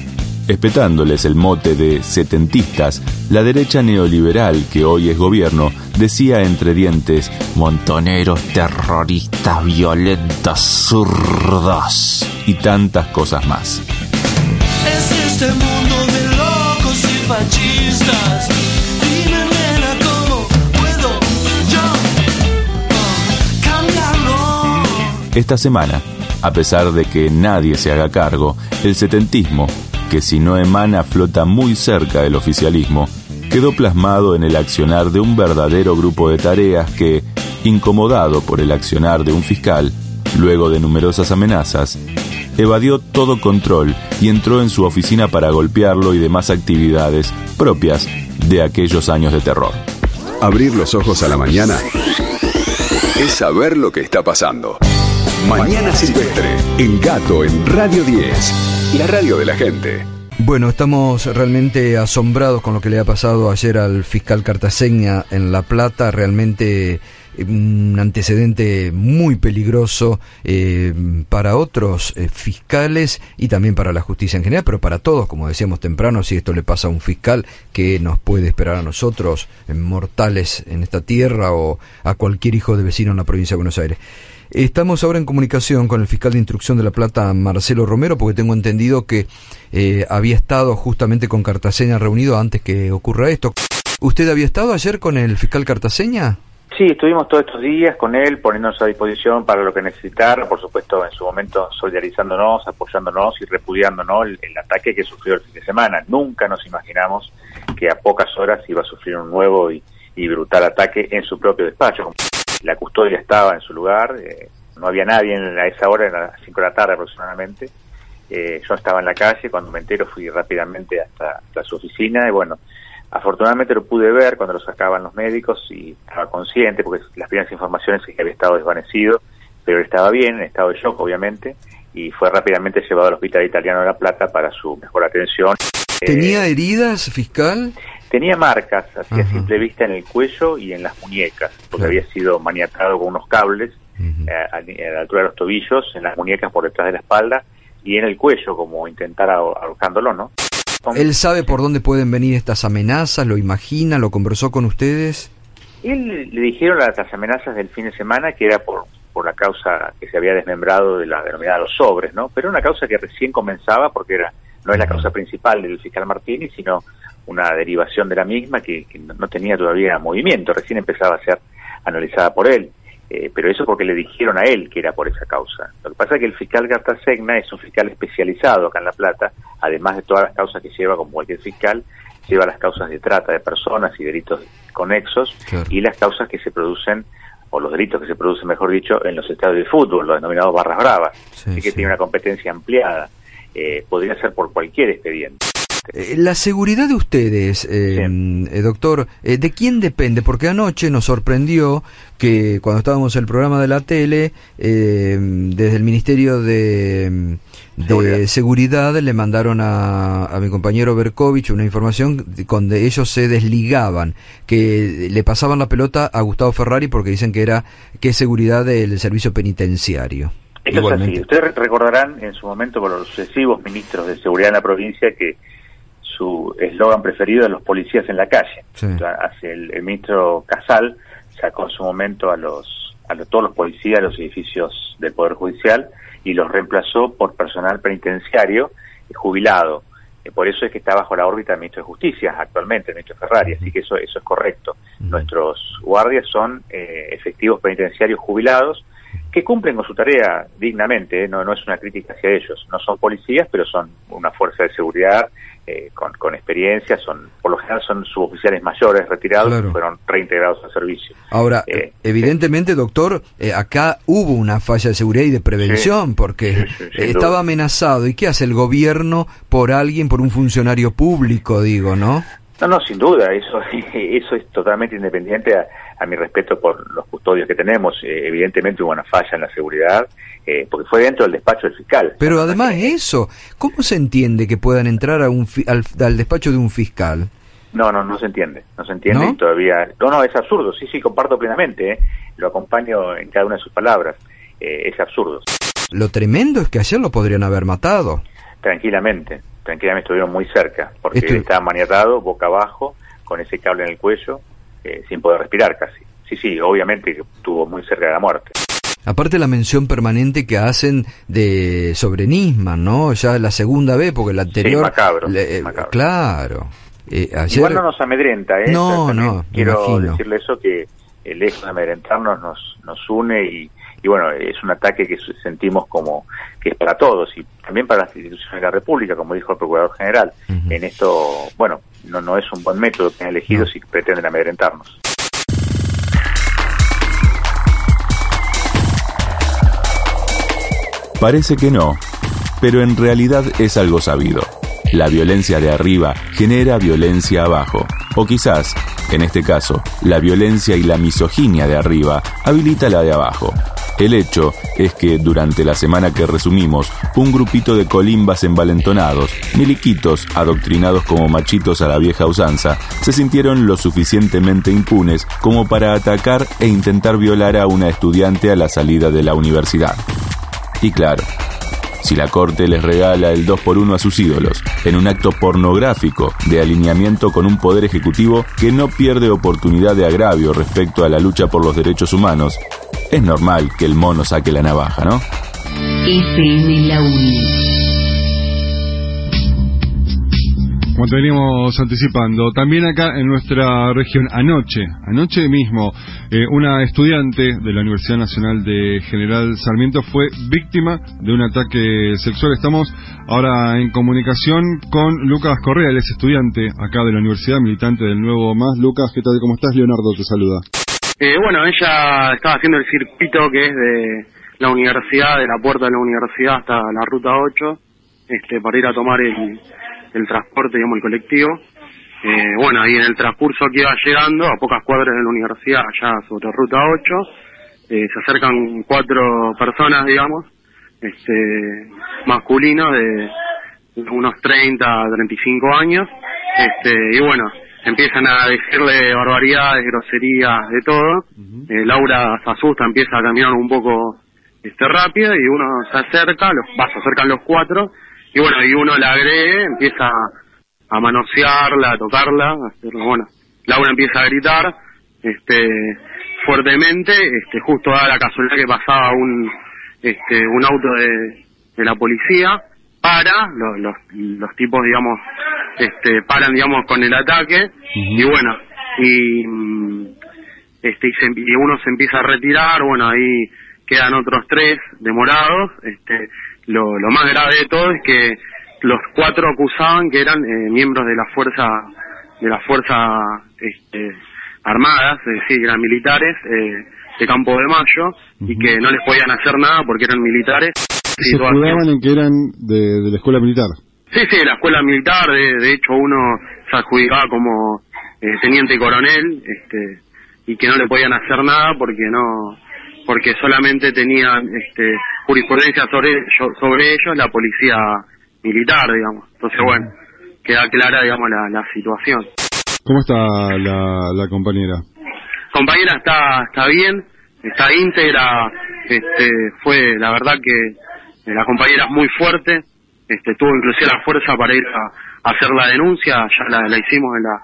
Espetándoles el mote de setentistas, la derecha neoliberal que hoy es gobierno decía entre dientes montoneros, terroristas, violentas, zurdos y tantas cosas más. Es este mundo de locos y fascistas. Esta semana, a pesar de que nadie se haga cargo, el setentismo, que si no emana flota muy cerca del oficialismo, quedó plasmado en el accionar de un verdadero grupo de tareas que, incomodado por el accionar de un fiscal, luego de numerosas amenazas, evadió todo control y entró en su oficina para golpearlo y demás actividades propias de aquellos años de terror. Abrir los ojos a la mañana es saber lo que está pasando. Mañana Silvestre, en Gato, en Radio 10, la radio de la gente. Bueno, estamos realmente asombrados con lo que le ha pasado ayer al fiscal Cartaseña en La Plata. Realmente eh, un antecedente muy peligroso eh, para otros eh, fiscales y también para la justicia en general, pero para todos, como decíamos temprano, si esto le pasa a un fiscal, que nos puede esperar a nosotros, mortales en esta tierra o a cualquier hijo de vecino en la provincia de Buenos Aires? Estamos ahora en comunicación con el fiscal de instrucción de La Plata, Marcelo Romero, porque tengo entendido que eh, había estado justamente con Cartaseña reunido antes que ocurra esto. ¿Usted había estado ayer con el fiscal Cartaseña? Sí, estuvimos todos estos días con él, poniéndonos a disposición para lo que necesitara, por supuesto, en su momento solidarizándonos, apoyándonos y repudiándonos el, el ataque que sufrió el fin de semana. Nunca nos imaginamos que a pocas horas iba a sufrir un nuevo y brutal ataque en su propio despacho. La custodia estaba en su lugar, eh, no había nadie en- a esa hora, eran las 5 de la tarde aproximadamente. Eh, yo estaba en la calle, cuando me entero fui rápidamente hasta, hasta su oficina y bueno, afortunadamente lo pude ver cuando lo sacaban los médicos y estaba consciente porque las primeras informaciones es que había estado desvanecido, pero él estaba bien, en estado de shock obviamente, y fue rápidamente llevado al Hospital Italiano de La Plata para su mejor atención. Eh, ¿Tenía heridas, fiscal? Tenía marcas así a simple vista en el cuello y en las muñecas, porque había sido maniatado con unos cables eh, a, a la altura de los tobillos, en las muñecas por detrás de la espalda y en el cuello, como intentar ahor- ahorcándolo, ¿no? ¿Él sabe por dónde pueden venir estas amenazas? ¿Lo imagina? ¿Lo conversó con ustedes? Él le dijeron las, las amenazas del fin de semana que era por, por la causa que se había desmembrado de la denominada los sobres, ¿no? Pero una causa que recién comenzaba porque era no es la causa principal del fiscal Martini, sino una derivación de la misma que, que no tenía todavía movimiento, recién empezaba a ser analizada por él. Eh, pero eso porque le dijeron a él que era por esa causa. Lo que pasa es que el fiscal Gartasegna es un fiscal especializado acá en La Plata, además de todas las causas que lleva como cualquier fiscal, lleva las causas de trata de personas y delitos conexos y las causas que se producen o los delitos que se producen, mejor dicho, en los estadios de fútbol, los denominados barras bravas. Así que tiene una competencia ampliada. Eh, podría ser por cualquier expediente. Eh, La seguridad de ustedes, eh, eh, doctor, eh, ¿de quién depende? Porque anoche nos sorprendió que cuando estábamos en el programa de la tele, eh, desde el Ministerio de, de Seguridad le mandaron a, a mi compañero Berkovich una información donde ellos se desligaban, que le pasaban la pelota a Gustavo Ferrari porque dicen que era que es seguridad del servicio penitenciario. Esto es así. Ustedes re- recordarán en su momento por los sucesivos ministros de seguridad en la provincia que su eslogan preferido es los policías en la calle. Hace el, el ministro Casal sacó en su momento a los a los- todos los policías de los edificios del Poder Judicial y los reemplazó por personal penitenciario jubilado. Eh, por eso es que está bajo la órbita del ministro de Justicia actualmente, el ministro Ferrari, así que eso, eso es correcto. Nuestros guardias son eh, efectivos penitenciarios jubilados que cumplen con su tarea dignamente, ¿eh? no, no es una crítica hacia ellos, no son policías, pero son una fuerza de seguridad eh, con, con experiencia, son por lo general son suboficiales mayores retirados Claro. que fueron reintegrados al servicio. Ahora, Eh, evidentemente, doctor, eh, acá hubo una falla de seguridad y de prevención, Sí. porque sin eh, estaba amenazado. ¿Y qué hace el gobierno por alguien, por un funcionario público, digo, no? No, no, sin duda, eso, eso es totalmente independiente a, a mi respeto por los custodios que tenemos. Eh, evidentemente hubo una falla en la seguridad, eh, porque fue dentro del despacho del fiscal. Pero además eso, ¿cómo se entiende que puedan entrar a un fi- al, al despacho de un fiscal? No, no, no se entiende, no se entiende ¿No? y todavía... No, no, es absurdo, sí, sí, comparto plenamente, eh, lo acompaño en cada una de sus palabras, eh, es absurdo. Lo tremendo es que ayer lo podrían haber matado. Tranquilamente, tranquilamente estuvieron muy cerca, porque él estaba maniatado, boca abajo, con ese cable en el cuello, eh, sin poder respirar casi. Sí, sí, obviamente que estuvo muy cerca de la muerte. Aparte la mención permanente que hacen de sobre Nisman, ¿no? Ya la segunda vez, porque la anterior... macabro, le- eh, Claro. Eh, ayer... Igual no nos amedrenta, ¿eh? No, no, Quiero decirle eso que el lejos de amedrentarnos nos, nos une y, y bueno, es un ataque que sentimos como que es para todos y también para las instituciones de la República, como dijo el Procurador General. En esto, bueno, no, no es un buen método que han elegido si pretenden amedrentarnos. Parece que no, pero en realidad es algo sabido. La violencia de arriba genera violencia abajo. O quizás, en este caso, la violencia y la misoginia de arriba habilita la de abajo. El hecho es que durante la semana que resumimos, un grupito de colimbas envalentonados, miliquitos adoctrinados como machitos a la vieja usanza, se sintieron lo suficientemente impunes como para atacar e intentar violar a una estudiante a la salida de la universidad. Y claro, si la corte les regala el 2 por 1 a sus ídolos, en un acto pornográfico de alineamiento con un poder ejecutivo que no pierde oportunidad de agravio respecto a la lucha por los derechos humanos, es normal que el mono saque la navaja, ¿no? FM La Uni. Como te venimos anticipando, también acá en nuestra región, anoche, anoche mismo, eh, una estudiante de la Universidad Nacional de General Sarmiento fue víctima de un ataque sexual. Estamos ahora en comunicación con Lucas Correa, él es estudiante acá de la Universidad, militante del Nuevo Más. Lucas, ¿qué tal? ¿Cómo estás? Leonardo te saluda. Eh, bueno, ella estaba haciendo el circuito que es de, la universidad, de la puerta de la universidad hasta la ruta 8, este, para ir a tomar el, el transporte, digamos, el colectivo. Eh, bueno, ahí en el transcurso que iba llegando, a pocas cuadras de la universidad, allá sobre ruta 8, eh, se acercan cuatro personas, digamos, este, masculinos de unos 30, 35 años, este, y bueno, empiezan a decirle barbaridades, groserías, de todo. Eh, Laura se asusta, empieza a caminar un poco este rápido y uno se acerca, los, va, se acercan los cuatro, y bueno, y uno la agrede, empieza a manosearla, a tocarla, a hacerlo, bueno, Laura empieza a gritar, este, fuertemente, este, justo da la casualidad que pasaba un, este, un auto de, de la policía, para, los, los, los tipos, digamos, este, paran, digamos, con el ataque, y bueno, y, este, y, se- y uno se empieza a retirar, bueno, ahí quedan otros tres demorados, este, lo, lo más grave de todo es que los cuatro acusaban que eran eh, miembros de la fuerza, de la fuerza, este, armadas, es decir, eran militares, eh, de Campo de Mayo, y que no les podían hacer nada porque eran militares. Se en que eran de, de la escuela militar. Sí, sí, la escuela militar, de, de hecho uno se adjudicaba como eh, teniente coronel, este, y que no le podían hacer nada porque no, porque solamente tenían este, jurisprudencia sobre, sobre ellos la policía militar, digamos. Entonces, bueno, queda clara, digamos, la, la situación. ¿Cómo está la, la compañera? compañera está está bien está íntegra este fue la verdad que eh, la compañera es muy fuerte este tuvo inclusive la fuerza para ir a, a hacer la denuncia ya la, la hicimos en la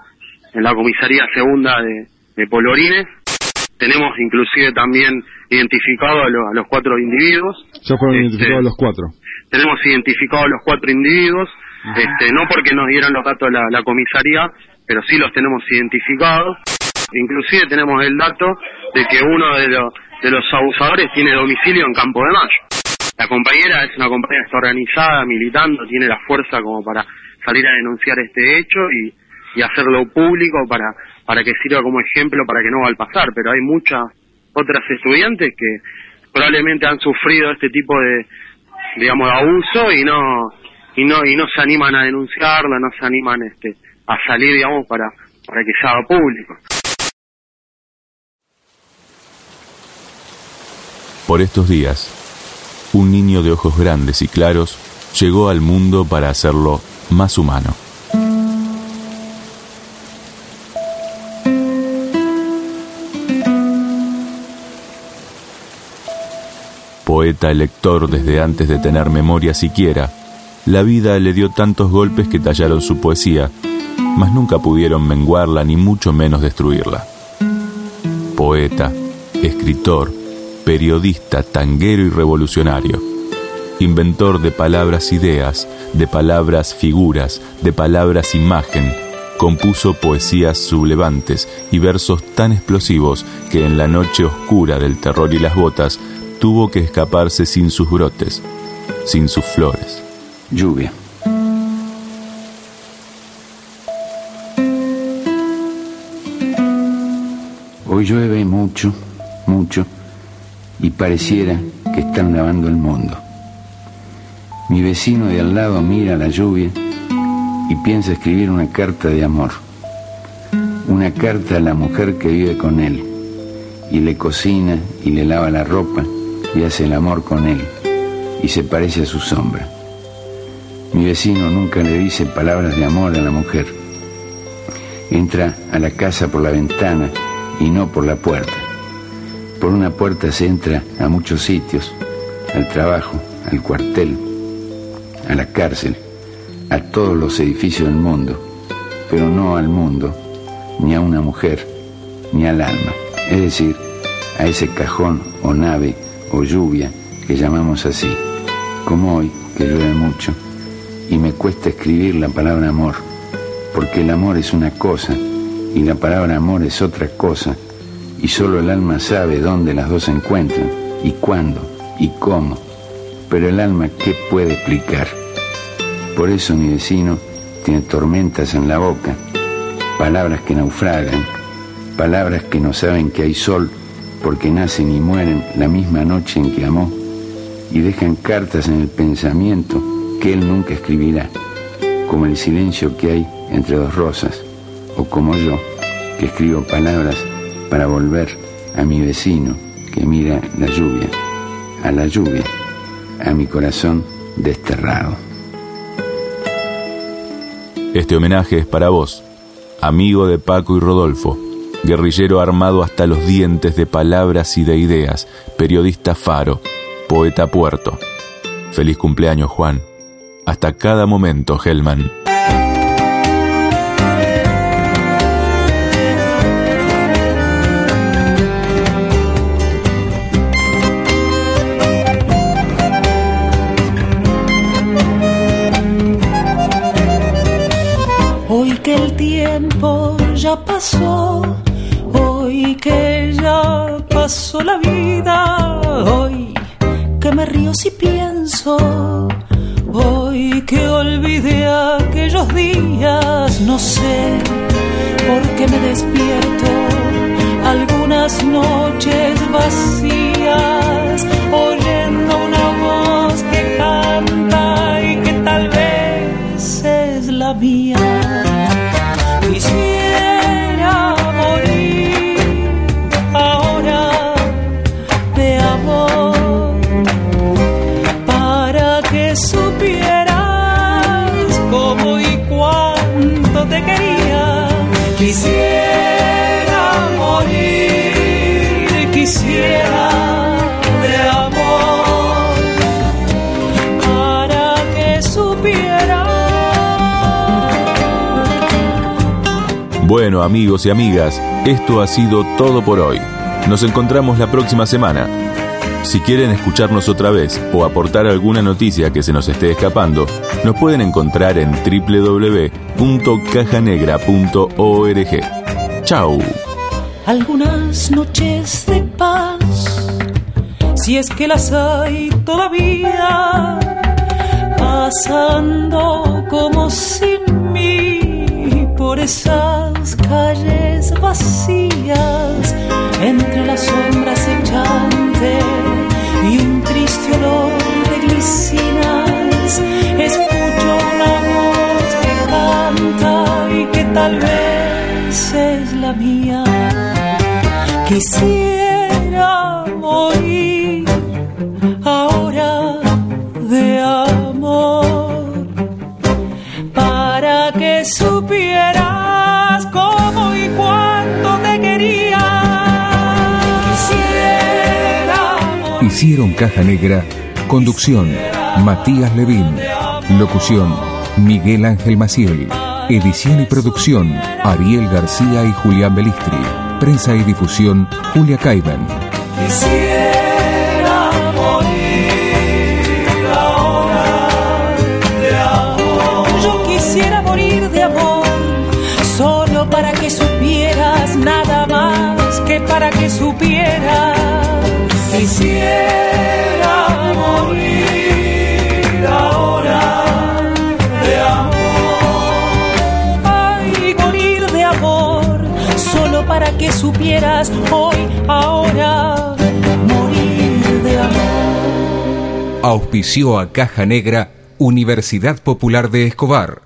en la comisaría segunda de, de Polorines tenemos inclusive también identificado a, lo- a los cuatro individuos Ya fueron Este, identificados los cuatro. tenemos identificados los cuatro individuos, este, no porque nos dieran los datos la, la comisaría, pero sí los tenemos identificados. Inclusive tenemos el dato de que uno de los, de los abusadores tiene domicilio en Campo de Mayo. La compañera es una compañera que está organizada, militando, tiene la fuerza como para salir a denunciar este hecho y, hacerlo público para, para que sirva como ejemplo para que no va a pasar. Pero hay muchas otras estudiantes que probablemente han sufrido este tipo de, digamos, abuso y no, y no, y no se animan a denunciarla, no se animan este, a salir, digamos, para, para que se haga público. Por estos días, un niño de ojos grandes y claros llegó al mundo para hacerlo más humano. Poeta lector desde antes de tener memoria siquiera, la vida le dio tantos golpes que tallaron su poesía, mas nunca pudieron menguarla ni mucho menos destruirla. Poeta, escritor, periodista, tanguero y revolucionario. Inventor de palabras ideas, de palabras figuras, de palabras imagen, compuso poesías sublevantes y versos tan explosivos que en la noche oscura del terror y las botas tuvo que escaparse sin sus brotes, sin sus flores. Lluvia. Hoy llueve mucho, mucho, y pareciera que están lavando el mundo. Mi vecino de al lado mira la lluvia y piensa escribir una carta de amor. Una carta a la mujer que vive con él y le cocina y le lava la ropa y hace el amor con él y se parece a su sombra. Mi vecino nunca le dice palabras de amor a la mujer. Entra a la casa por la ventana y no por la puerta. Por una puerta se entra a muchos sitios, al trabajo, al cuartel, a la cárcel, a todos los edificios del mundo, pero no al mundo, ni a una mujer, ni al alma, es decir, a ese cajón o nave o lluvia que llamamos así, como hoy, que llueve mucho, y me cuesta escribir la palabra amor, porque el amor es una cosa y la palabra amor es otra cosa, y solo el alma sabe dónde las dos se encuentran, y cuándo, y cómo, pero el alma, ¿qué puede explicar? Por eso mi vecino tiene tormentas en la boca, palabras que naufragan, palabras que no saben que hay sol porque nacen y mueren la misma noche en que amó, y dejan cartas en el pensamiento que él nunca escribirá, como el silencio que hay entre dos rosas, o como yo, que escribo palabras para volver a mi vecino que mira la lluvia, a la lluvia, a mi corazón desterrado. Este homenaje es para vos, amigo de Paco y Rodolfo, guerrillero armado hasta los dientes de palabras y de ideas, periodista faro, poeta puerto. Feliz cumpleaños, Juan. Hasta cada momento, Hellman. Pasó, hoy que ya pasó la vida, hoy que me río si pienso, hoy que olvidé aquellos días, no sé por qué me despierto algunas noches vacías, oyendo una voz que canta y que tal vez es la mía. Amigos y amigas, esto ha sido todo por hoy. Nos encontramos la próxima semana. Si quieren escucharnos otra vez o aportar alguna noticia que se nos esté escapando, nos pueden encontrar en www.cajanegra.org. Chau. algunas noches de paz, si es que las hay todavía, pasando como sin mí por esas calles vacías, entre las sombras echantes y un triste olor de glicinas, escucho una voz que canta y que tal vez es la mía. Quisiera morir Caja Negra. Conducción, Matías Levín. Locución, Miguel Ángel Maciel. Edición y producción, Ariel García y Julián Belistri. Prensa y difusión, Julia Caiben. Supieras hoy, ahora, morir de amor. Auspició a Caja Negra, Universidad Popular de Escobar.